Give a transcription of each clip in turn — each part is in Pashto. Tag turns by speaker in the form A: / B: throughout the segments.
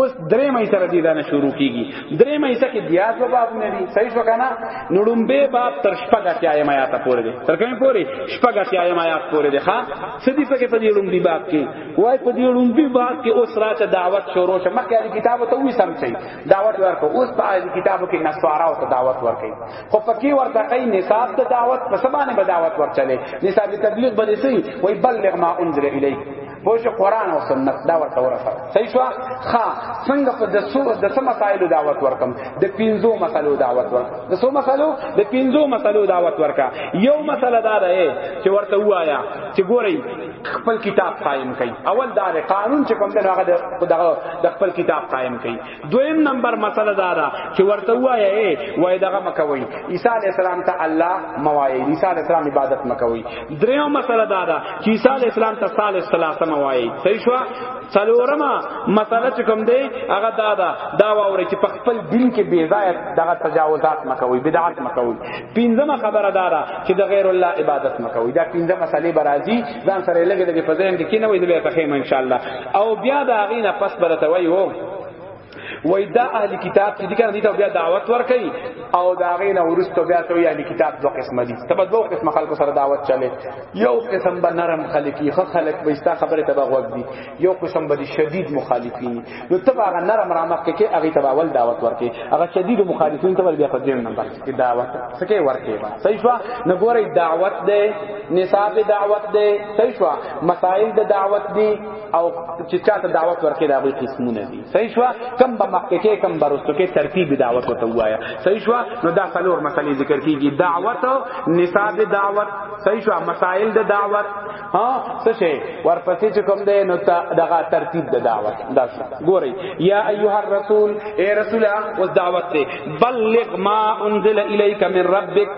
A: اوس درې مې سره دي دا نه شروع کیږي درې مې سکه بیا څو باب نه دي صحیح شو کنه نړمبه باب تر شپږ اتیا یې آیات پورې دي تر کومه پورې شپږ اتیا یې آیات پورې دي ها سدي په کې په دې لومبي باب کې وای په دې لومبي باب کې اوس راته دعوت شروع شه مکه دې کتاب ته وې سم شي دعوت ورکو اوس په دې کتاب کې نسوارا او دعوت ورکې خو په کې ورته کوي نصاب ته دعوت په سبانه به دعوت ورچلې نصاب تبلیغ به دې سي وای بلغ ما انزل الیک پوه شو قران او سنت دا ورته ورسره صحیح شو ها څنګه په د څو د څو مسایلو دعوت ورکم د پینځو مسلو دعوت ورک د څو مسلو د پینځو مسلو دعوت ورکا یو مسله دا ده چې ورته وایا چې ګورئ خپل کتاب قائم کړئ اول دا قانون چې کوم دغه د خپل کتاب قائم کړئ دویم نمبر مسله دا ده چې ورته وایي اے وای دغه مکوي عیسی علی السلام ته الله موایي عیسی علی السلام عبادت مکوي دریو مسله دا ده چې عیسی علی السلام ته ثالث ثلاثه موایي صحیح شو څلورما مسله چې کوم دی هغه دا ده دا ووري چې په خپل دین کې بی ځای دغه تجاوزات مکوي بدعات مکوي پنځمه خبره دا ده چې د غیر الله عبادت مکوي دا پنځه مسلې برازي ځان سره لګي د په ذهن کې نه وي د به تخیم ان شاء الله او بیا دا غینه پس برته وایو وای دا اهل کتاب چې دغه دې ته بیا دعوت ورکړي او دا غي نه ورسته بیا ته اهل کتاب دوه قسم دي تبه دوه قسم خلکو سره دعوت چلے یو قسم به نرم خلقي خو خلق به استا خبره تبه وګ دي یو قسم به شدید مخالفین نو تبه هغه نرم رامخ کې هغه تبه اول دعوت ورکړي هغه شدید مخالفین تبه بیا خدیم نمبر کې دعوت سکه ورکړي صحیح شو نو ګورې دعوت ده نصاب دعوت ده صحیح شو مسائل د دعوت دي او چې چاته دعوت ورکې دا غوي قسمونه دي صحیح شو کم به مکه کې کم برستو کې ترتیب دعوت وته وایا صحیح شو نو دا څلور مسلې ذکر کیږي دعوت نصاب دعوت صحیح شو مسائل د دعوت ها څه شي ورپسې چې کوم دی نو دغه ترتیب د دعوت دا ګوري یا ایها الرسول اے رسول اوس دعوت ته بلغ ما انزل الیک من ربک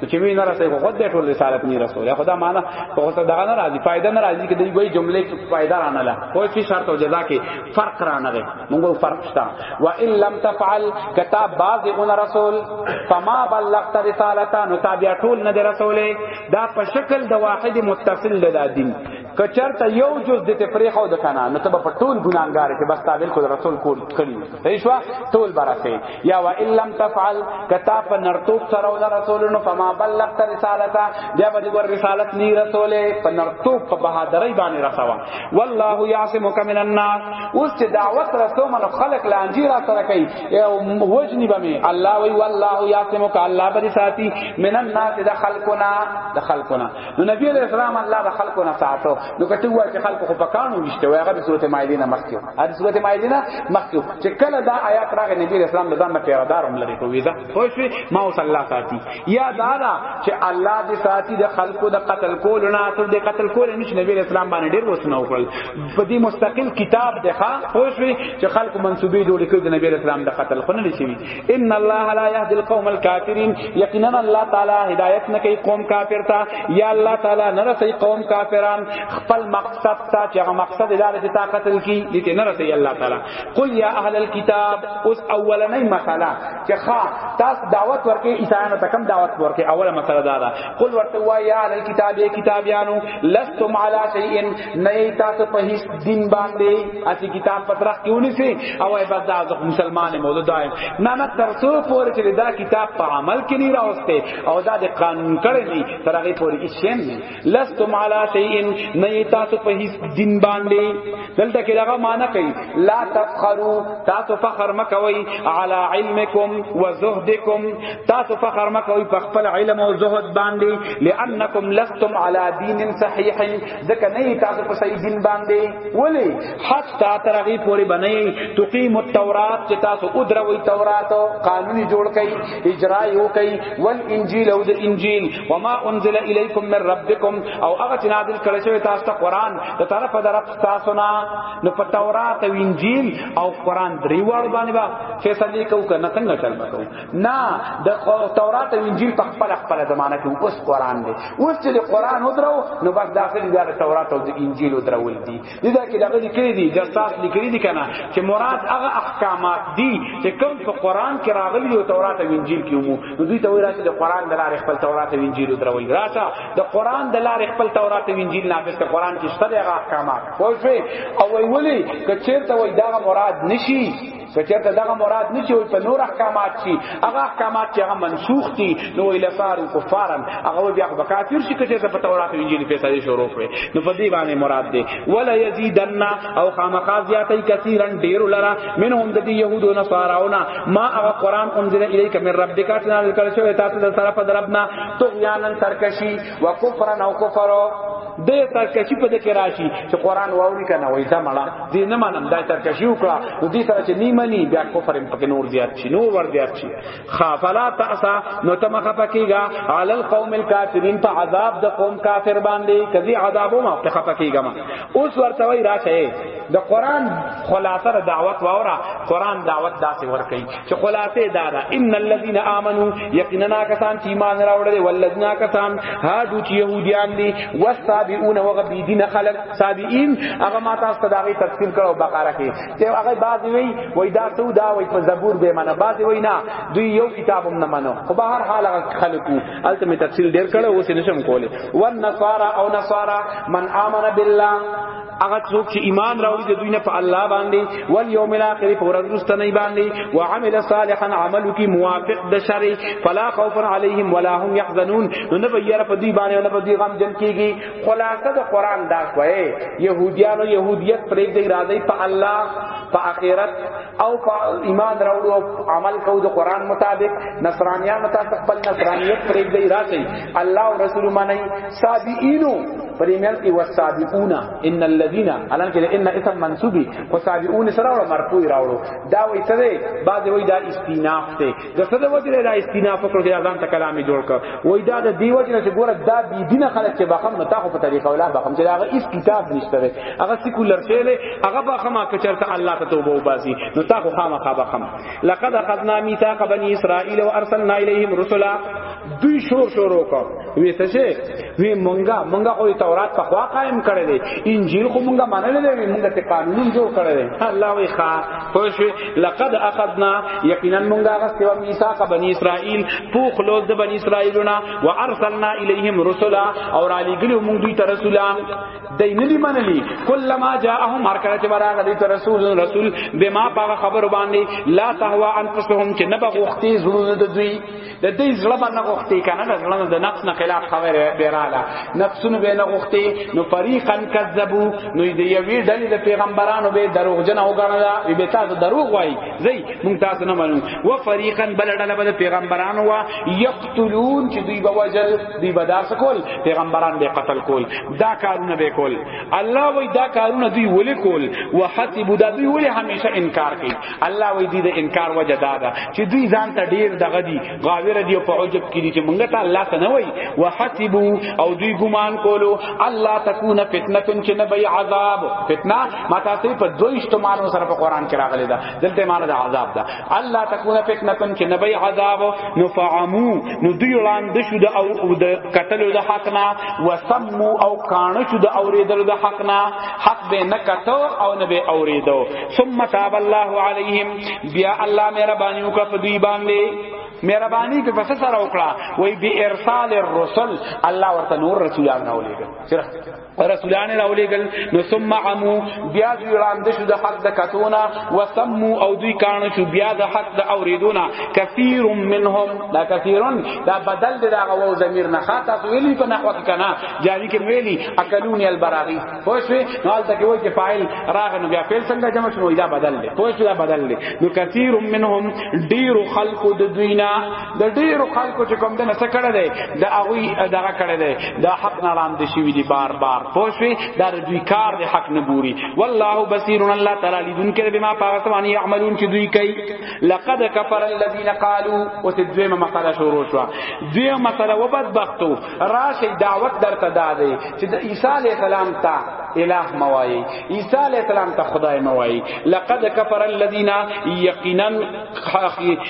A: نو چې وی نه راسي خو خود دې ټول رسالت نه رسول یا خدا معنا خو څه دغه نه راځي فائدہ نه راځي کې دوی وایي جملې کې فائدہ را نه لا خو چې شرط او جزا کې فرق را نه غي موږ فرق شتا و ان لم تفعل کتاب باز اون رسول فما بلغت رسالتا نو تابع ټول نه رسولې دا په شکل د واحد متصل د دین کچرته یو جز دته پریخو د کنه نو ته په ټول ګناګار کې بس تابل کو رسول کول کړی صحیح شو ټول براسه یا و ان لم تفعل کتا په نرتوب سره ول رسول نو فما بلغت رسالتا بیا به ور رسالت نی رسول په نرتوب په بهادرۍ باندې رسوا والله یعصمک من الناس اوس چې دعوت رسول من خلق لانجی را سره کوي او وجنی به می الله وی والله یعصمک الله به ساتي من الناس د خلقنا د خلقنا نو نبی علیہ السلام الله د خلکو نه ساتو نو کته وای چې خلکو خو پکانو نشته وای هغه د سورته مائده نه مخکیو هغه سورته مائده نه مخکیو چې کله دا آیات راغی نبی علیہ السلام د دم پیغه دارم لري کو ویدا خو شي ما او صلی الله ساتي یا دا دا چې الله دې ساتي د خلکو د قتل کول نه تر د قتل کول نش نبی علیہ السلام باندې ډیر وسنه وکړل په دې مستقل کتاب ده خو شي چې خلکو منسوبې جوړ کړي د نبی علیہ السلام د قتل خو نه لشي ان الله لا يهدي القوم الكافرين یقینا الله تعالی هدایت نه کوي قوم کافر ته یا الله تعالی نه رسي قوم کافران خپل مقصد ته چې هغه مقصد دار چې طاقت لکی دې نه رسي الله تعالی قل یا اهل الكتاب اوس اولنې مساله چې ښا تاسو دعوت ورکې عیسایانو ته کم دعوت ورکې اوله مساله دا ده قل ورته وای یا اهل الكتاب کتابیانو لستم علی شیء نه تاسو په هیڅ دین باندې اسی کتاب پترخ کیونی سي او ای بس دا ځخ مسلمان مولا دایم نه نه ترسو پور چې دا کتاب په عمل کې نه راوسته او دا د قانون کړي نه تر هغه پورې هیڅ شی نه لستم علی شیئن نه تاسو په هیڅ دین باندې دلته کې دا معنی کوي لا تفخروا تاسو فخر مکوي علی علمکم و زهدکم تاسو فخر مکوي په خپل علم او زهد باندې لانکم لستم علی دین صحیح ځکه نه یې تاسو په صحیح دین باندې ولی حتا تر هغه پورې باندې تقیم التورات چې تاسو او دروي تورات قانون جوړ کړي اجرا یو کړي ول انجیل او د انجیل وما انزل الیکم من ربکم او هغه چې نازل کړی شوی تاسو ته قران د طرفه در تاسو نه نو په تورات او انجیل او قران دریوړ باندې با فیصله کو کنه څنګه چل بکو نه د تورات او انجیل په خپل خپل زمانہ کې اوس قران دی اوس چې قران ودرو نو بس داخلي د تورات او د انجیل ودرول دي دا کې دغه لیکلي دي د تاس لیکلي دي کنه چې مراد هغه احکامات دي چې کوم په قران کې راغلي او تورات او انجیل کې مو نو دوی ته وایي چې د قران د لارې خپل تورات او انجیل ودرول راشه د قران د لارې خپل تورات او انجیل نافذ کړه قران کې شته هغه احکامات پوه شئ او ویلي کچیر ته وای دا مراد نشي کچته دغه مراد نه چوي په نور احکامات شي هغه احکامات چې هغه منسوخ دي نو اله صار کفارن هغه بیا به کافر شي کچته په تورات او انجیل په سړي شروع کړي نو په دې باندې مراد دي ولا یزیدن او خامخا زیاتې کثیرن ډیر لرا منهم د یهود او نصاراونا ما هغه قران انزل الیک من ربک چې نازل کړی شوی تاسو د طرفه دربنا طغیانن سرکشی وکفرن او کفرو دې سرکشي په دې کې راشي چې قران واوري کنه وای دا مړه دې نه منم دا سرکشي وکړه نو دې سره چې نیمه نی بیا کفر هم پکې نور زیات شي نور ور زیات شي خافلا تاسا نو تم خپکیګا عل القوم الکافرین په عذاب د قوم کافر باندې کذي عذابو ما په خپکیګا ما اوس ورته وای راشه د قران خلاصه دعوت واورا قران دعوت داسې ور کوي چې خلاصې دا ده ان الذين امنوا یقینا کسان چې ایمان راوړل ولذنا کسان هادو چې يهوديان دي والصابئون وغبيدين خلق صابئين هغه ما تاسو ته داغي تفصیل کړو بقره کې چې هغه بعضی وی وای دا سودا وای په زبور به معنا بعضی وای نه دوی یو کتاب هم نه منو خو به هر حال خلقو الته می تفصیل ډیر کړو اوس نشم کوله والنصارى او نصارى من امن بالله هغه څوک چې ایمان راوړي د دوی نه په الله باندې ول یوم الاخر په ورځ وروسته نه باندې وعمل صالحا عمل کی موافق د شر فلا خوف علیهم ولا هم يحزنون نو نه بیره په دوی باندې نه په دوی غم جن کیږي خلاصه د قران دا کوي يهوديانو يهوديت پرې دی راځي په الله په اخرت او په ایمان راوړو او عمل کو د قران مطابق نصرانيان متا خپل نصرانيت پرې دی راځي الله او رسول منی سابعینو پریمیان کی والسابعون ان الذين الان کې ان اسم منصوبي او سابعون سره وړ مرفوع راوړو دا وای څه دی بعد وای دا استیناف ته د څه د وجه دا استیناف کړو چې ځان ته کلام جوړ کړ وای دا د دی وجه چې ګوره دا بی دینه خلک چې بخم نه تاخو په طریقه ولا بخم چې هغه اس کتاب نشته دی هغه سیکولر شیل هغه بخم که چرته الله ته توبه وباسي نو تاخو خامخا بخم لقد اخذنا ميثاق بني اسرائيل وارسلنا اليهم رسلا دوی شور شور وکړ وی څه شي وی مونږه مونږه خو تورات په خوا قائم کړی دی انجیل خو مونږه منل نه وی مونږه ته قانون جوړ کړی دی الله وی ښا خوش لقد اخذنا یقینا مونږه غسه و میثاق بنی اسرائیل پوخ لوز د بنی اسرائیلنا وارسلنا الیهم رسلا او را لګلو مونږ دوی ته رسولان دای نه دی منلی کلمہ جاءهم هر کله چې براغه دی رسول رسول بما پاغه خبر باندې لا تهوا انفسهم چې نه بغوختی زړه د دوی د دې زړه باندې غوښتي کنه د زړه د نفس نه خلاف خبره بیراله نفسونه به نه غوښتي نو فریقا کذبو نو دې یوې ډلې د پیغمبرانو به دروغجن او غنلا به تاسو دروغ وای زی مونږ تاسو نه منو و فریقا بل ډله به پیغمبرانو وا یقتلون چې دوی به وجل دوی به داس کول پیغمبران به قتل کول دا کارونه به کول الله وای دا کارونه دوی ولې کول وحسب دا دوی ولې همیشه انکار کوي الله وی دې د انکار وجه دا ده چې دوی ځان ته ډیر دغه دي غاویر دي په عجب کې دي چې مونږ ته الله ته نه وای وحسبو او دوی ګمان کولو الله تکون فتنه چې نه وي عذاب فتنه ما تاسو په دوی استعمالو سره په قران کې راغلي ده دلته معنی د عذاب ده الله تکون فتنه چې نه وي عذاب نو فعمو نو دوی وړاندې شو د او د قتل د حق نه وسمو او کانو شو د اوریدل د حق نه حق به نه کتو او نه به اوریدو ثم تاب الله عليهم بیا الله مهرباني وکړه په دوی باندې مهرباني په پس سره وکړه وای به ارسال الرسل الله ورته نور رسولان نه ولېګل رسولان نه ولېګل نو ثم عمو بیا دوی وړاندې شو د حق د کتونا وسمو او دوی کان شو بیا د حق د اوریدونا کثیر منهم دا کثیرن دا بدل د هغه و ضمیر نه خاطه ویلی په نحوه کنا جاری کې ویلی اکلونی البراغی پوښوي نو حالت کې وایي چې فاعل راغ نو بیا فعل څنګه جمع شنو دا بدل دی پوښ دا بدل دی نو کثیر منهم ډیر خلق د دوینا د ډیر خلق چې کوم د نس کړه دی د هغه دغه کړه دی د حق نه لاندې شوی دی بار بار پوښوي دا د دوی کار د حق نه ګوري والله بصیر الله تعالی لیدون کې به ما پاغت باندې يعملون چې دوی کوي لقد كفر الذين قالوا وتدویم مساله شروع شو دوی مساله وبد بختو راشي دعوت درته دادې چې د عیسی علی السلام ته الہ موای عیسی علی السلام ته خدای موای لقد کفر الذين یقینا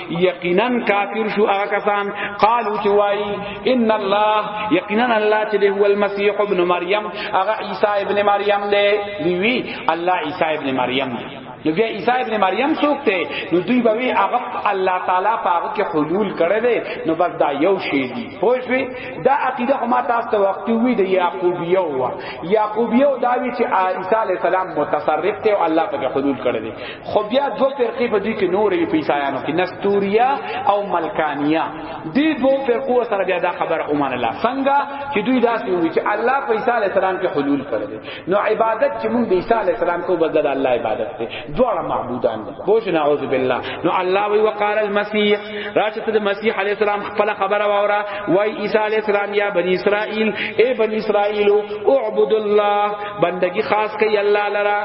A: یقینا کافر شو هغه کسان قالو چې وای ان الله یقینا الله چې هو المسيح ابن مریم هغه عیسی ابن مریم دی دی وی الله عیسی ابن مریم دی نو بیا عیسی ابن مریم څوک ته نو دوی به وی هغه الله تعالی په هغه کې حلول کړی دی نو بس دا یو شی دی خو شوی دا عقیده خو ما تاسو ته وخت وی دی یعقوبیو وا یعقوبیو دا وی چې عیسی علی السلام متصرف ته او الله په کې حلول کړی دی خو بیا دوه فرقې په دې کې نور یې په عیسایانو کې نستوریا او ملکانیا دې دوه فرقو سره بیا دا خبره اومانه لا څنګه چې دوی دا وی چې الله په عیسی علی السلام کې حلول کړی دی نو عبادت چې مونږ د عیسی علی السلام کو بدل الله عبادت ته دواړه معبودان دي بوش نعوذ بالله نو الله وی وقال المسيح راشه ته مسیح علی السلام خپل خبره وورا وای عیسی علی السلام یا بنی اسرائیل اے بنی اسرائیل اعبد الله بندگی خاص کوي الله لرا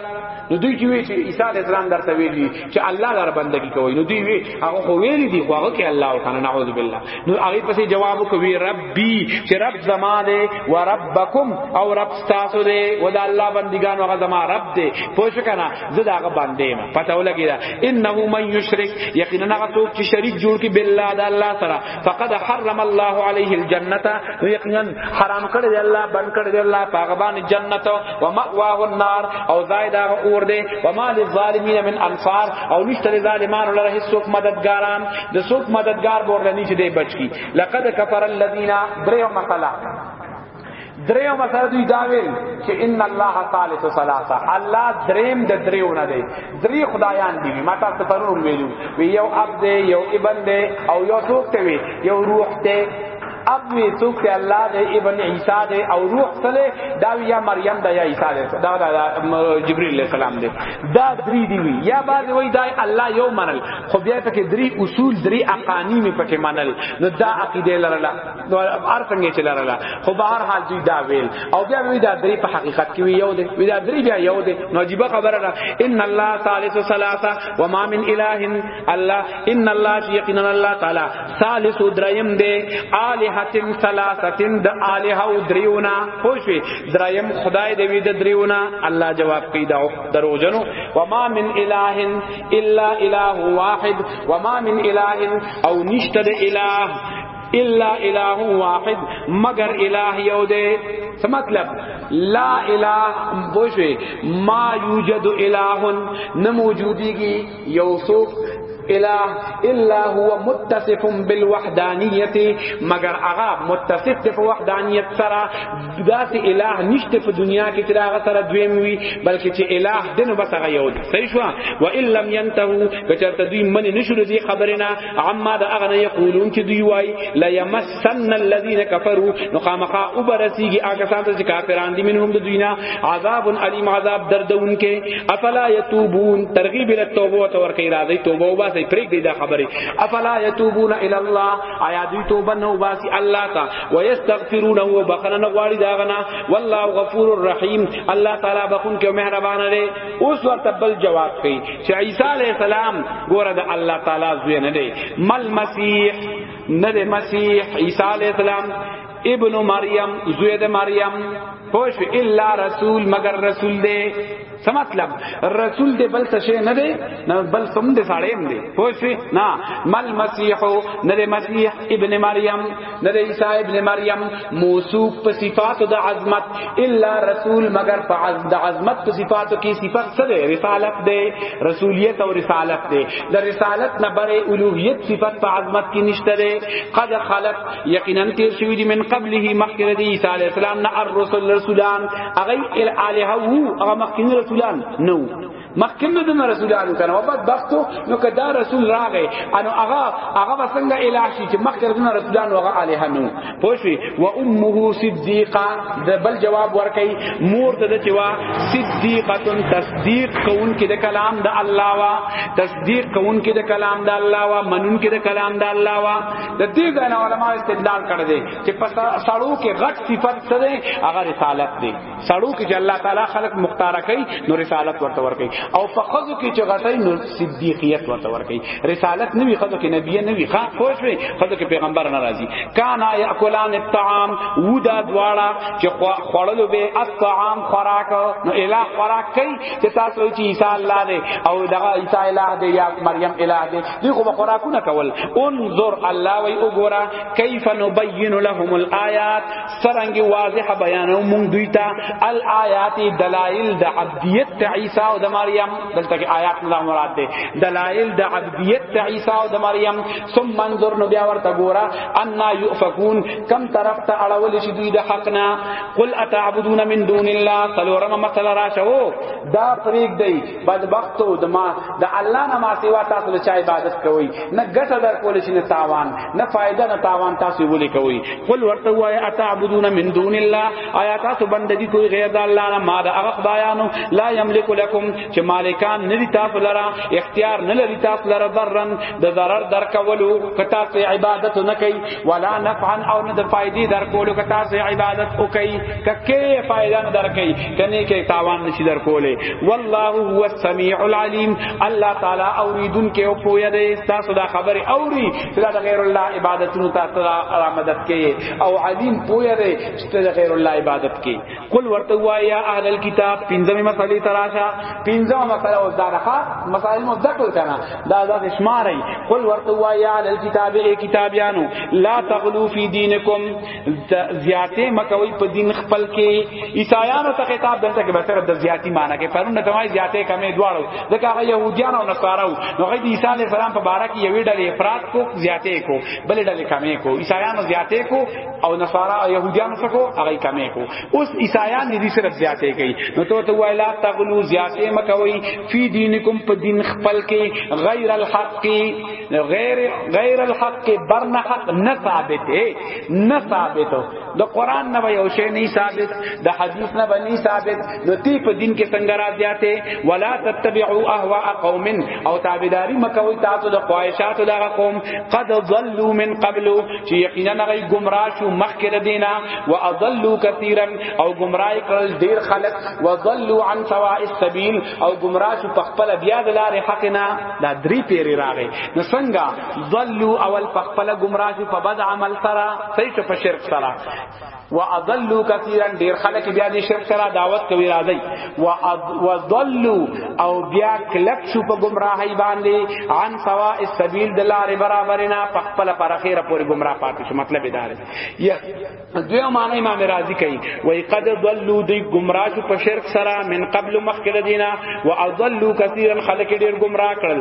A: نو دوی چې وی چې عیسی علی السلام درته ویلی چې الله لپاره بندگی کوي نو دی وی هغه خو ویل دي خو هغه کې الله او کنه نعوذ بالله نو هغه پسې جواب کوي ربي چې رب زما دی و ربکم او رب تاسو دی و د الله بندگان هغه زما رب دی پوه شو کنه زه دا هغه باندې ما پته ولګی دا انه من یشرک یقینا هغه څوک چې شریک جوړ کی بالله د الله سره فقد حرم الله عليه الجنه نو یقینا حرام کړی دی الله بند کړی دی الله پاغه باندې جنت او مأواه النار او زائد هغه اور دی و ما للظالمین من انصار او نشته ظالمانو لره هیڅوک مددګاران د څوک مددګار بورلنی چې دی بچی لقد کفر الذين بریو مثلا دریو مسله دوی دا ویل چې ان الله ثالث ثلاثه الله دریم د دریو نه دی دری خدایان دی ما تاسو پرون ویلو وی یو اب دی یو ابن دی او یو څوک ته وی یو روح ته اب وی څوک ته الله دی ابن عیسی دی او روح سره دا یا مریم دا یا عیسی دی دا دا جبرئیل علیہ السلام دی دا دری دی وی یا بعد وی دا الله یو منل خو بیا ته دری اصول دری اقانی می پکې منل نو دا عقیده لرله نو هر څنګه چې لرله خو به هر حال دوی دا ویل او بیا وی دا درې په حقیقت کې وی یو دی وی دا درې بیا یو دی نو عجیب خبره ده ان الله ثالث ثلاثه و ما من اله الله ان الله یقینا الله تعالی ثالث دریم دی الہتن ثلاثتن د الہ او دریونا خوشی دریم خدای دی وی د دریونا الله جواب کوي دا دروژنو و ما من اله الا اله واحد و ما من اله او نشته د اله الا اله واحد مگر اله یو دی څه مطلب لا اله بوشوي ما یوجد اله نه موجودیږي یو څوک اله الا هو متصف بالوحدانیت مگر هغه متصف په وحدانیت سره داسې اله نشته په دنیا کې چې هغه سره دویم وي بلکې چې اله دنه بس هغه یو صحیح شو و ان لم ينتهو کچرته دوی من نشو دې خبرنا عما دا اغنا یقولون چې دوی وای لا یمسن الذین کفروا نو خامخا او برسیږي هغه سان چې کافران دي منهم د دوینا عذاب الیم عذاب دردون کې افلا یتوبون ترغیب ال توبه او تور کې راځي توبه او باسي پرېګ دی دا خبره افلا یتوبون الی الله آیا دوی توبه نو باسي الله تا ويستغفرون او بخنه غواړي دا غنا والله غفور الرحیم الله تعالی بخون کې مهربان دی اوس ورته بل جواب کوي چې عیسی علی السلام ګوره د الله تعالی زوی نه دی مل مسیح نه دی مسیح عیسی علی السلام ابن مریم زوی د مریم پوش الا رسول مگر رسول دی څه مطلب رسول دی بل څه نه دی نه بل سم دی ساړیم دی پوه شئ نه مل مسیح نه دی مسیح ابن مریم نه د عیسی ابن مریم موصوف په صفاتو د عظمت الا رسول مگر په د عظمت په صفاتو کې صفات څه ده رسالت ده رسولیت او رسالت ده د رسالت نه بره الوهیت صفات په عظمت کې نشته ده قد خلق یقینا تیر شوی دی من قبله مخکره دی عیسی علی السلام نه الرسل رسولان اغه الالهه هغه مخکینی رسولان نو مخکې نه د رسولانو کنه او بعد بختو نو کدا رسول راغی انو هغه هغه وسنګ الہ شي چې مخکې د رسولانو هغه الہ نو پوښي و امه صدیقه د بل جواب ورکي مور د چوا صدیقه تصدیق کون کې د کلام د الله وا تصدیق کون کې د کلام د الله وا منون کې د کلام د الله وا د دې ځای علماء استدلال کړی چې په سړو کې غټ صفت څه ده هغه رسالت دی سړو کې چې الله تعالی خلق مختار کوي نو رسالت ورته ورکي او په خزو کې چې غټي نو صدیقیت ورته ورکي رسالت نوي خزو کې نبی نوي ښا خوښ وي خزو کې پیغمبر ناراضي کانا یاکلان الطعام ودا دواړه چې خوړلو به الطعام خوراک نو الہ خوراک کوي چې تاسو چې عیسی الله دی او دغه عیسی الہ دی یا مریم الہ دی دوی خو خوراکونه کول انظر الله وی وګوره کیف نبین لهم الآیات سرنګ واضح بیانو مونږ دوی ته الایات دلائل د عبدیت ته عیسی او د مریم دلته کې آیات نه مراد ده دلائل د عبدیت ته عیسی او د مریم ثم منظر نو بیا ورته ګورا ان یؤفکون کم طرف ته اړول شي دوی د حق نه قل اتعبدون من دون الله سلورم مثلا راشو دا پریک دی بدبختو د ما د الله نه ما سیوا تاسو له چا عبادت کوي نه ګټه در کول شي نه تاوان نه فائدہ نه تاوان تاسو ولي کوي قل ورته وای اتعبدون من دون الله آیا تاسو بندگی کوي غیر د الله نه ما د هغه خدایانو لا یملک لكم چې مالکان نه دي تاسو لره اختیار نه لري تاسو لره ضررن د ضرر در کولو کتا سه عبادت نه کوي ولا نفعا او نه د فائدې در کولو که تاسو عبادت وکي ککې فائدہ نه در کوي کني کې تاوان نشي در کولې والله هو السميع العليم الله تعالی اوریدون کې او پوهه دې تاسو دا خبره اوري چې دا غیر الله عبادتونو ته را مدد کوي او علیم پوهه دې چې غیر الله عبادت کوي قل ورته وایا اهل الكتاب پنځمه مسلې تراشه پنځمه مسله او دارخه مسائل مو ذکر کنا دا دا شمارای قل ورته وایا اهل الكتاب ای کتابیانو لا تغلو فی دینکم زیاته مکوی په دین خپل کې عیسایانو ته خطاب دلته کې بسره د زیاتی معنی کې پرونه تمای زیاته کمې دواړو ځکه هغه يهوديان او نصارا وو نو هغه د عیسی علی السلام په باره کې یوې ډلې افراد کو زیاته کو بلې ډلې کمې کو عیسایانو زیاته کو او نصارا او يهوديان څخه هغه کمې کو اوس عیسایان دې صرف زیاتې کوي نو ته ته وایلا تغلو زیاتې مکوي فی دینکم په دین خپل کې غیر الحق غیر غیر الحق برنا حق نه ثابت نه ثابت د قران نه یو شی نه ثابت د حدیث نه بنی ثابت نو تی په دین کې څنګه را زیاته ولا تتبعوا اهواء قوم او تابعداري مکوي تاسو د خواهشاتو د قوم قد ضلوا من قبل چې یقینا غي گمراه شو مخکې دینا واضلوا كثيرا او گمراه کړل ډیر خلق وضلوا عن سواء السبيل او گمراه شو په خپل بیا د لارې حق نه دا درې پیری راغی نو څنګه ضلوا اول په خپل گمراه شو په بد عمل سره صحیح په شرک سره واضلوا كثيرا ډیر خلک بیا دې شرک کرا دعوت کوي راځي واضلوا او بیا کلک شو په گمراهی باندې عن سوا السبيل دلار برابرنا پخپل پر خیر پورې گمراه پاتې شو مطلب دا دی یا دوی معنی امام راضی کوي وای قد ضلوا دی گمراه شو په شرک سره من قبل مخکله دینا واضلوا كثيرا خلک ډیر گمراه کړل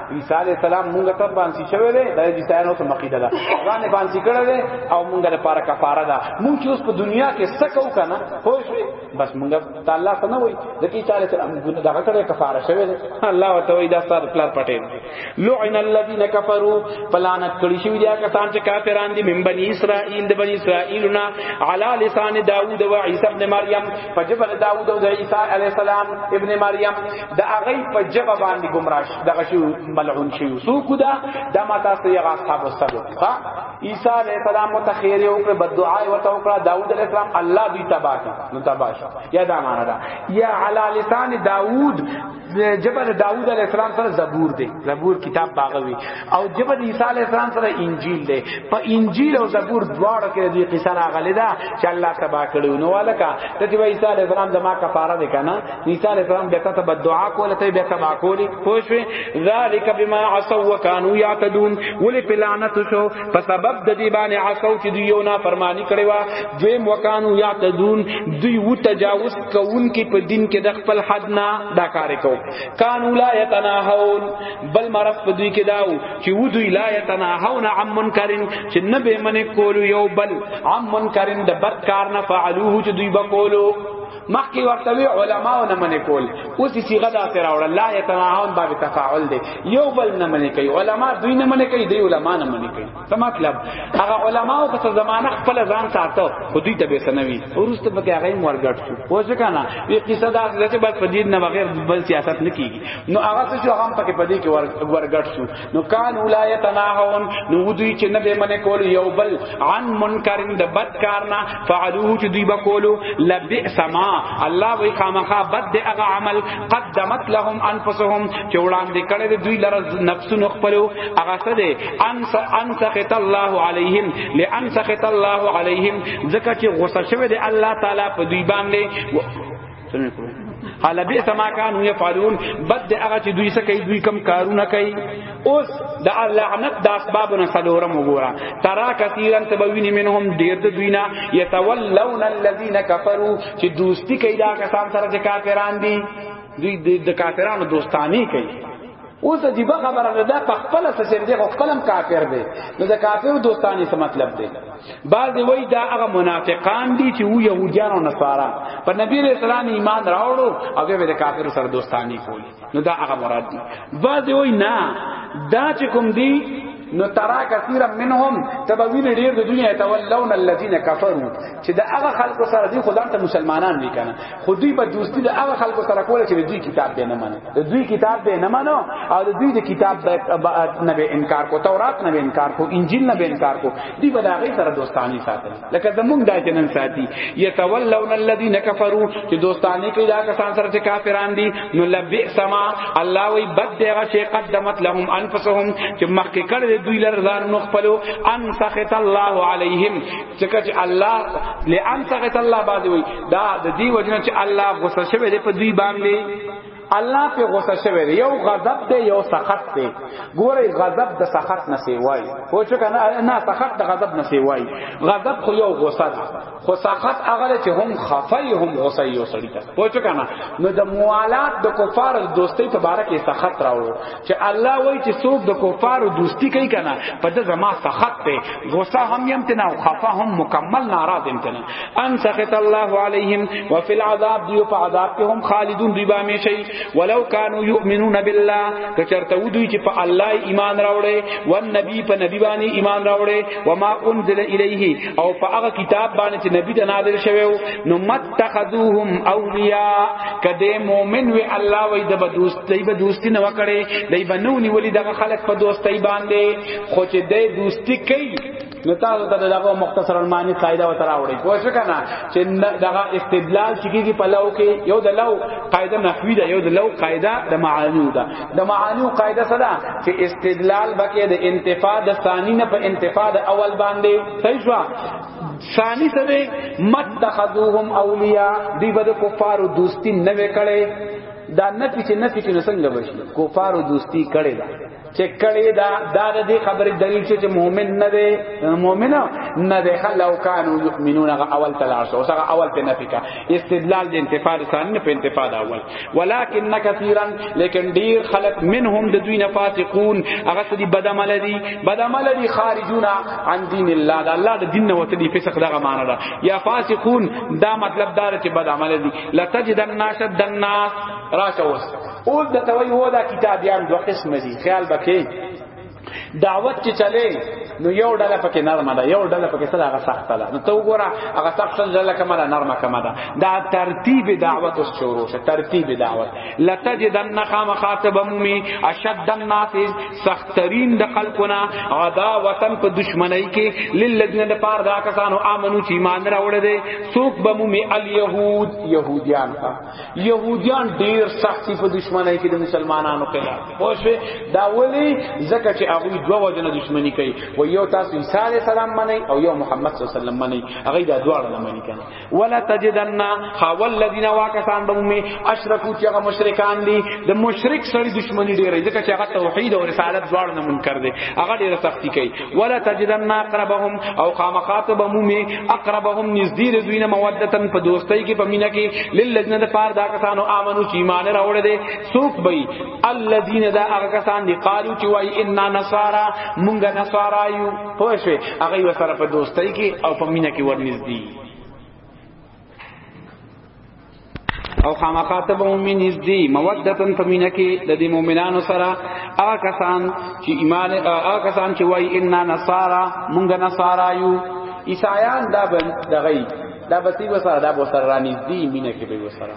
A: عیسی علی السلام مونږ ته باندې شوی دی د عیسایانو سره مخیده ده ځان باندې کړه دی او مونږ لپاره کفاره ده مونږ چې اوس په دنیا کې سکو کنه خو شي بس مونږ ته الله ته نه وای د عیسی علی السلام ګناه دغه کړه کفاره شوی دی الله وته وای دا سر پلار پټه لعن الذين كفروا فلعنت کړي شوی دی کسان چې کافران دي من بنی اسرائیل د بنی اسرائیلنا علی لسان داوود و عیسی ابن مریم فجبر داوود و عیسی علی السلام ابن مریم د هغه په جبه باندې گمراه دغه شو ملعون شي سو کودا د ما تاسو یې اصحاب السبت ها عیسی علیہ السلام متخیر او پر بد دعا او تو کړه داوود علیہ السلام الله دی تبا کی نو تبا شو یا دا معنا دا یا علی لسان داوود جبه د داوود علیہ السلام سره زبور دی زبور کتاب باغوي او جبه د عیسی علیہ السلام سره انجیل دی په انجیل او زبور دواړو کې دی قصه راغلی دا چې الله تبا کړو نو ولکه ته چې عیسی علیہ السلام زما کفاره وکنه عیسی علیہ السلام بیا ته بد دعا کوله ته بیا کما کولی پوښوي ذالک بما عصوا وكانوا يعتدون ولی پلانت شو په سبب د دی باندې عصوا چې دوی یو نه فرمانی کړی وا دوی وکانو یعتدون دوی و تجاوز کوون کې په دین کې د خپل حد نه دا کار کو کانوا لا یتناهون بل مرض په دوی کې داو چې و دوی لا یتناهون عن منکرن چې نه به منې کولو یو بل عن منکرن د بد کار نه فعلوه چې دوی بکولو مخکې ورته وی علماو نه منې کول اوس یې صيغه دا سره وړل لا یتناهون باب تفاعل دی یو بل نه منې کوي علما دوی نه منې کوي دوی علما نه منې کوي څه مطلب هغه علماو په څه زمانہ خپل ځان ساتو خو دوی ته به سنوي ورسته به هغه مرګټ شو و څه کنه وی قصه دا چې بس په دین نه بغیر بل سیاست نه کیږي نو هغه څه شو هم پکې پدې کې ورګټ شو نو کان ولایت ناهون نو دوی چې نه به منه کول یو بل عن منکرین د بد کارنا فعلوه چې دوی بکولو لبئس ما الله وی خامخا بد د هغه عمل قدمت لهم انفسهم چې وړاندې کړي د دوی لره نفسونو خپل هغه څه دي ان ان سخط الله علیهم لئن سخط الله علیهم ځکه چې غصه شوه د الله تعالی په دوی باندې قال بئس ما كانوا يفعلون بد هغه چې دوی څه کوي دوی کم کارونه کوي اوس د لعنت د اسبابونه سلورم وګوره ترا کثیرا تبوین منهم ډیر د دوینا یتولون الذين كفروا چې دوستی کوي دا کسان سره چې کافران دي دوی د کافرانو دوستانی کوي اوس د دې خبره نه ده په خپل سسیم دی خپلم کافر دی نو د کافر دوستانی څه مطلب دی بعضی وای دا هغه منافقان دي چې وو يهوديان او نصارا په نبی رسول الله ایمان راوړو او به د کافر سره دوستانی کولی نو دا هغه مراد دي بعضی وای نه دا چې کوم دی نو ترا کثیر منهم تبوین ډیر د دنیا تولون الذين كفروا چې د هغه خلکو سره دی خدان ته مسلمانان نه کنه خو دوی به دوستی د هغه خلکو سره کوله چې دوی کتاب به نه منه د دوی کتاب به نه منو او د دوی د کتاب نه به انکار کو تورات نه به انکار کو انجیل نه به انکار کو دوی به د هغه سره دوستانی ساتل لکه زمونږ دا جنن ساتي يتولون الذين كفروا چې دوستانه کې دا کسان سره چې کافران دي نو لبئ سما الله وي بد دغه چې قدمت لهم انفسهم چې مخکې کړې دوی لر ځان نو خپلو ان سخط الله عليهم چې کچ الله لئن سخط الله بعد وي دا د دې وجنه چې الله غصه شوی دی په دوی باندې الله په غوسه شوی دی یو غضب دی یو سخط دی ګورې غضب د سخط نه سی وای خو چې کنه نه سخط د غضب نه سی وای غضب خو یو غوسه ده خو سخط هغه چې هم خفای هم غوسه یو سړی ته خو چې کنه نو د موالات د کفار دوستۍ په باره کې سخط راوړو چې الله وای چې څوک د کفار دوستی کوي کنه په د زما سخط ته غوسه هم یم تنه خفا هم مکمل ناراض یم تنه ان سخط الله عليهم وفي العذاب دیو په عذاب کې هم خالدون دی به شي ولو كانوا يؤمنون بالله کچرته ودوی چې په الله ایمان راوړي او نبی په نبی باندې ایمان راوړي و ما انزل الیه او په هغه کتاب باندې چې نبی ته نازل شوی نو متخذوهم اولیاء کده مؤمن وی الله وی د دوستۍ به دوستی نه وکړي دای بنونی ولی دغه خلق په دوستۍ باندې خو چې د دوستی کوي نو تاسو ته دغه مختصر معنی قاعده وتر راوړي پوه شو کنه چې دغه استدلال چې کیږي په لو کې یو د لو قاعده نحوی ده یو د لو قاعده د معانی ده د معانی قاعده سره چې استدلال بکې د انتفاع د ثانی نه په انتفاع د اول باندې صحیح شو ثانی سره متخذوهم اولیاء دی بده کفار دوستی نه وکړي دا نفی چې نفی کې نسنګ بشي کفار دوستی کړي چې کړي دا دا د دې خبرې دلیل چې چې مؤمن نه دی مؤمن نه دی خلو کانو یؤمنون اول تلاش او سره اول ته نفي کا استدلال د انتفاع ثاني په انتفاع اول ولکن کثیرا لیکن ډیر خلق منهم د دوی نه فاسقون هغه سدي بدعمل دي بدعمل دي خارجون عن دین الله دا الله د دین نه وته دي فسق دغه معنی ده یا فاسقون دا مطلب دار چې بدعمل دي لتجدن ناشد الناس راشه وسته او د توي هو دا کتابيان دوه قسم دي خیال بکې دعوت چې چلے نو یو ډله پکې نرمه ده یو ډله پکې سره هغه سخته ده نو ته وګوره هغه سخته ډله کمره نرمه کمه ده دا ترتیب دعوت اوس شروع شه ترتیب دعوت لتجدن خام خاطب مومی اشد الناس سخترین د خلقنا عدا وطن په دشمنی کې للذین د پار دا کسانو امنو چې ایمان راوړل دي سوق بمومی الیهود یهودیان يهوديان ډیر سخت په دشمنی کې د مسلمانانو خلاف پوښې دا ولی زکه چې هغه دوه وجنه دشمنی کوي و یو تاسو عیسی علی السلام منی او یو محمد صلی الله علیه وسلم منی هغه دا دواړه نه منی کنه ولا تجدن خاول الذين واکسان بومي اشرکو چې هغه مشرکان دي د مشرک سره دشمنی ډیره ځکه چې هغه توحید او رسالت دواړه نه منکر دي هغه ډیره سختی کوي ولا تجدن اقربهم او خامخات بمومي اقربهم نزدې د دوی نه مودتن په دوستۍ کې په مینا کې للذین د پار دا کسانو امنو چې ایمان راوړل دي سوق بي الذین دا هغه کسان دي قالو چې وای ان نصارا مونږ نصارا یو خو شي هغه وسره په دوستۍ کې او په مینا کې ورنږدې او خامخاته به مؤمن نږدې مودتن فمینه کې د دې مؤمنانو سره هغه کسان چې ایمان هغه کسان چې وای ان نصارا مونږ نصارا یو عیسایان دا بن دغی دا بسی وسره دا وسره را نږدې مینه کې به وسره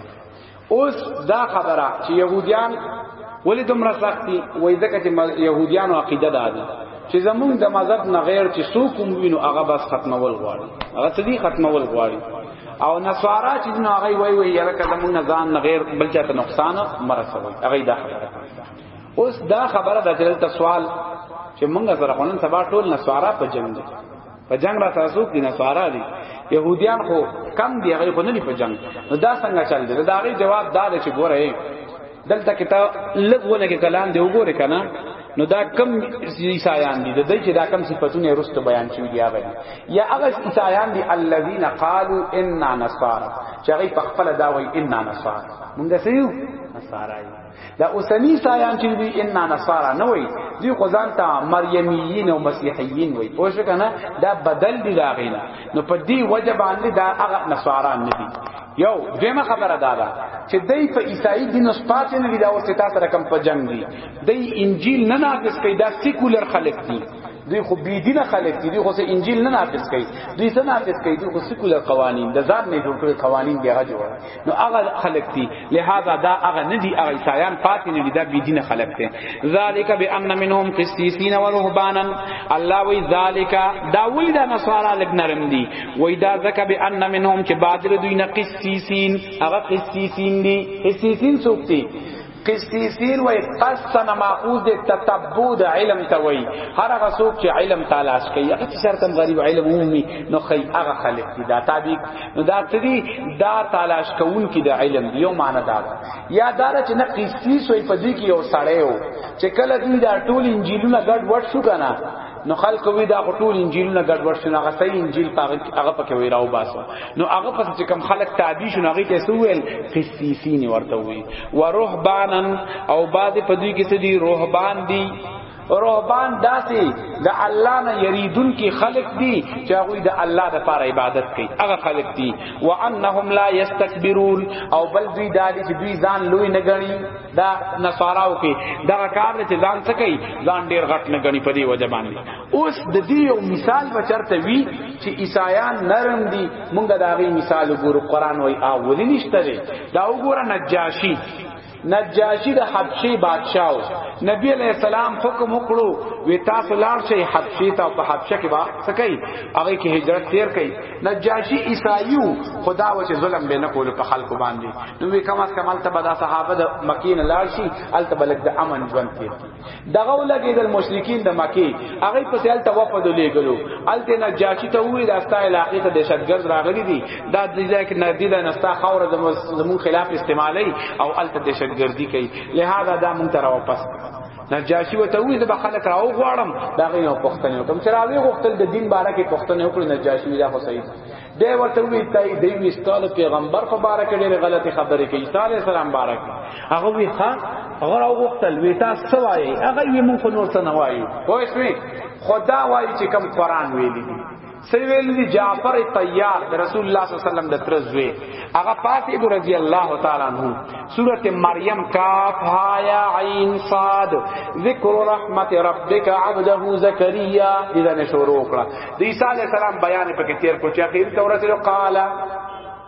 A: اوس دا خبره چې يهوديان ولې دومره سختي وای ځکه چې يهوديانو عقیده دا ده چې زمونږ د مذهب نه غیر چې څوک وینو هغه بس ختمول غواړي هغه څه دي ختمول غواړي او نصارا چې نو هغه وای وای یره کله مونږ نه ځان نه غیر بل چاته نقصان مرسوي هغه دا خبره اوس دا خبره د دلته سوال چې مونږ سره خونن سبا ټول نصارا په جنگ دي په جنگ را تاسو کې نصارا دي يهوديان خو کم دی هغه خو نه دی په جنگ نو دا څنګه چل دی دا غي جواب دا چې ګوره دلته کې تا لګونه کې کلام دی وګوره کنه نو دا کم عیسایان دي د دې چې دا کم صفاتونه رسته بیان شوی دی هغه یا هغه عیسایان دي الذين قالوا اننا نصارى چې هغه په خپل دا وایي اننا نصارى مونږ سيو نصارى دا اوسنی عیسایان چې دوی اننا نصارى نه وایي دوی خو ځان ته مریمیین او مسیحیین وایي او شو کنه دا بدل دي دا غینا نو په دې وجه باندې دا هغه نصارا نه دي یو دیمه خبره دا ده چې دای په عیسائی دین اوس پاتې نه دي دا اوس تاسو سره کم په جنگ دي دای انجیل نه ناقص کوي دا سیکولر خلک دي دوی خو بی دینه خلک دي دوی خو سه انجیل نه ناقص کوي دوی سه ناقص کوي دوی خو سیکولر قوانین د ځان نه جوړ کړی قوانین دی هغه جوړ نو هغه خلک دي لہذا دا هغه نه دي هغه عیسایان پاتې نه دي دا بی دینه خلک دي ذالک بان منهم قسیسین و رهبانا الله وی ذالک دا ولدا نصارا لګ نرم دي وای دا زکه به ان منهم چې بادر دوی نه قسیسین هغه قسیسین دي قسیسین څوک دي قسیسین وای قسن ماخوذ د تتبع د علم ته وای هر هغه څوک چې علم تلاش کوي هغه چې شرط غریب علم عمومي نو خی هغه خلق دي دا تابع نو دا تدي دا تلاش کوون کې د علم یو معنی دا یا دا چې نه قسیس وای په دې کې یو سړی و چې کله دوی دا ټول انجیلونه ګډ وډ شو کنه نو خلق وی دا ټول انجیلونه ګډوډ شون هغه صحیح انجیل پاغه هغه پکې وی راو باسو نو هغه پس چې کم خلق تابع شون هغه ته سوول قسیسین ورته وی ورهبانن او بعد په دوی کې سدي روحبان دي روحبان داسي د الله نه یریدون کی خلق دي چې هغه د الله د پاره عبادت کوي هغه خلق دي وانهم لا یستكبرون او بل دوی دالي چې دوی ځان لوی نه غني دا نصاراو کې دا کار چې ځان څه کوي ځان ډیر غټ نه غني په دې وجه باندې اوس د دې یو مثال بچرته وی چې عیسایان نرم دي مونږ دا غي مثال وګورو قران وای او ولې نشته دا وګوره نجاشی نجاشی د حبشي بادشاہ نبی علیہ السلام حکم وکړو وی تاسو لار شي حبشي ته په حبشه کې با سکی هغه کې هجرت تیر کړي نجاشی عیسائی خدا و چې ظلم به نه کول په خلکو باندې نو وی کم از کم الته بدا صحابه د مکین لار شي الته بلک د امن ژوند کې دغه ولګي د مشرکین د مکی هغه په سیل توفد لګلو الته نجاشی ته وی داستا علاقې ته دهشتګرد راغلي دي دا د ځای کې ندی د نستا خوره زمو خلاف استعمالي او الته دهشتګردي کوي لہذا دا مونږ ته واپس نجاشی وته وی زبا خلک راو غواړم دا غي نو پښتنه کوم چې راوی غوښتل د دین باره کې پښتنه وکړي نجاشی وی دا خو صحیح دی ورته وی تای دی وی ستاله پیغمبر په باره کې ډېر غلطي خبرې کوي عیسی علی السلام باره کې هغه وی ها هغه راو غوښتل وی تاسو سوایي هغه وی مونږ نور څه نه وایو خو اسمه خدا وایي چې کم قران ویلي دي سی ویل دی جعفر طیار د رسول الله صلی الله علیه وسلم د تر زوی هغه فاطمه رضی الله تعالی عنہ سورۃ مریم کاف ها یا عین صاد ذکر رحمت ربک عبده زکریا اذا نشورو کړه د عیسی علی السلام بیان پکې تیر کو چې اخیر تورته قال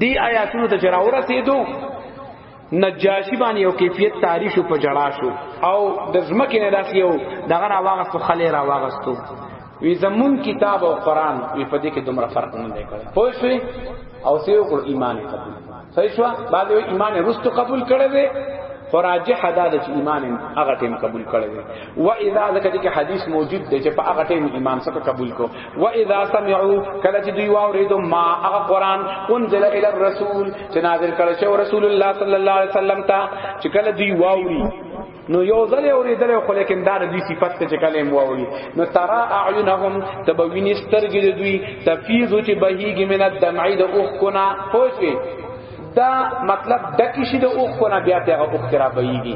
A: دی آیاتونو ته چر اورسېدو نجاشی باندې یو کیفیت تاریخ په جړا شو او د زمکه نه داس یو دغه را واغستو خلې را واغستو وی زمون کتاب او قران وی په دې کې دومره فرق نه دی کړی پوه شئ او سیو کړ ایمان قبول صحیح شو بعد ایمان رستو قبول کړی دی فراجح دا د ایمان هغه ټیم قبول کړی دی و اذا ذکر کې حدیث موجود دی چې په هغه ټیم ایمان سره قبول کو و اذا سمعوا کله چې دوی واوریدو ما هغه قران انزل الى الرسول چې نازل کړي شو رسول الله صلی الله علیه وسلم ته چې کله دوی واوري نو یو ځل اوریدل خو لیکن دا د صفات ته چې کلم واوري نو ترا اعینهم تبوینستر ګل دوی تفیض چې بهیږي من الدمع د اوخ کنا پوښي دا مطلب دکی شي د اوخ کو نه بیا ته هغه اوخ کرا بهیږي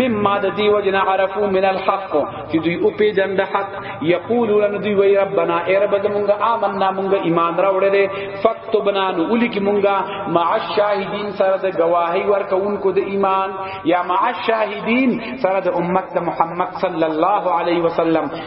A: مما د دی وجنا عرفو من الحق چې دوی او په جند حق یقولون ان دوی وی ربنا ای رب زمونږه آمنا مونږه ایمان راوړې دې فكتبنا نو الی کی مونږه مع الشاهدین سره د گواهی ورکوونکو د ایمان یا مع الشاهدین سره د امت محمد صلی الله علیه وسلم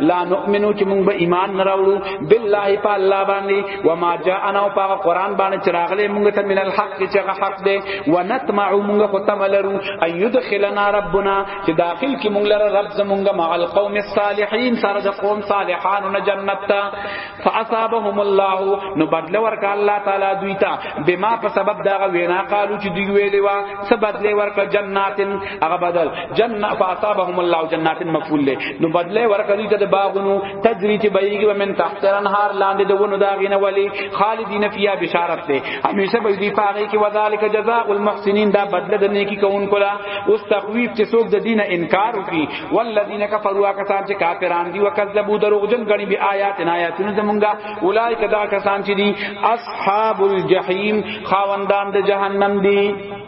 A: لا نؤمنو چې موږ به ایمان نه راوړو بالله په الله باندې و ما جاءنا او په قران باندې چراغله موږ ته من الحق چې هغه حق دی و نطمع موږ خو تم لرو ان يدخلنا ربنا چې داخل کې موږ لره رب زموږ مع القوم الصالحین سره د قوم صالحانو نه جنت ته فاصابهم الله نو بدل ورک الله تعالی دوی ته بما په سبب دا وینا قالو چې دوی ویلی وا څه بدل ورک جناتن هغه بدل جن فاصابهم الله جنات مفعول له نو بدل ورک دوی ته باغونو تجری چې بهیږي ومن تحت انهار لاندې دونو داغینه ولی خالدین فیها بشارت ده همیشه به دی پاره کې وذالک جزاء المحسنین دا بدل د نیکی کوونکو لا اوس تخویف چې څوک د دینه انکار وکي والذین کفروا کسان چې کافران دي وکذبوا دروغجن غني بی آیاتنا آیاتونه زمونږه اولایک دا کسان چې دي اصحاب الجحیم خاوندان د جهنم دي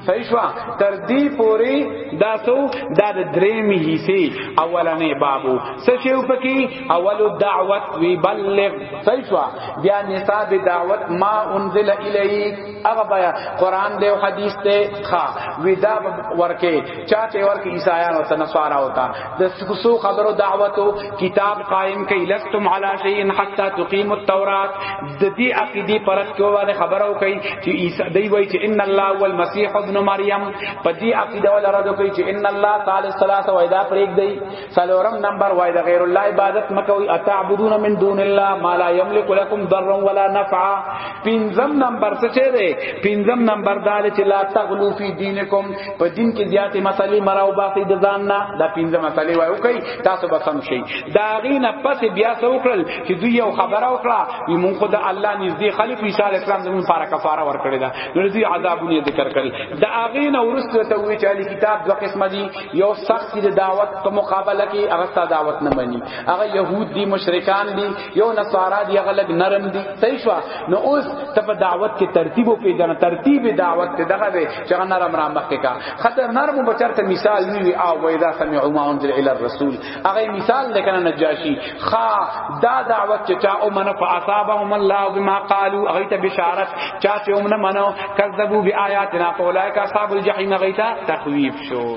A: صحیح شو تر دې پوری دا سو دا د دریم حصے اولنې بابو څه شی پکې اولو دعوت وی بلغ صحیح شو بیا نصاب دعوت ما انزل الیک هغه بیا قران دی او حدیث ته ښا ودا ورکه چا چې ورکه عیسایان او تنصارا ہوتا د سو خبرو دعوتو کتاب قائم کئ لستم علی شیء حتا تقیم التورات د دې عقیدی پرد کې وانه خبرو کئ چې عیسی دی وای چې ان الله هو المسیح ابن مریم په دې عقیده ول رد کئ چې ان الله تعالی ثلاثه وای دا پرېګ دی سلورم نمبر وای د غیر الله عبادت مکوئ اتعبدون من دون الله ما لا یملک لكم ضرا ولا نفعا پنځم نمبر څه چه دی پنځم نمبر دال چې لا تغلو فی دینکم په دین کې زیات مسلې مراو باقی د ځان نه دا پنځم مسلې وای او کوي تاسو به سم شي دا غینه پس بیا څه وکړل چې دوی یو خبره وکړه وی مونږ خو د الله نږدې خلق عیسی علی السلام زمون فار کفاره ورکړی دا نو دوی عذابونه ذکر کړل دا غینه ورسته ته وی چې کتاب دوه قسمه دي یو سخت چې دعوت په مقابله کې هغه ستا دعوت نه مني هغه يهود دي مشرکان دي یو نصارا دي هغه لګ نرم دي صحیح شو نو اوس ته په دعوت کې ترتیب او پیژنه ترتیب دعوت ته دغه دی چې هغه نرم را مخکې کا خطر نرم بچرته مثال وی او ویدا سمعوا انزل الى الرسول هغه مثال ده کنه نجاشی خا دا دعوت چې چا او منه فاصابهم الله بما قالوا هغه ته بشارت چا چې او منه منو کذبوا بیااتنا فاولئک اصحاب الجحیم هغه ته تخویف شو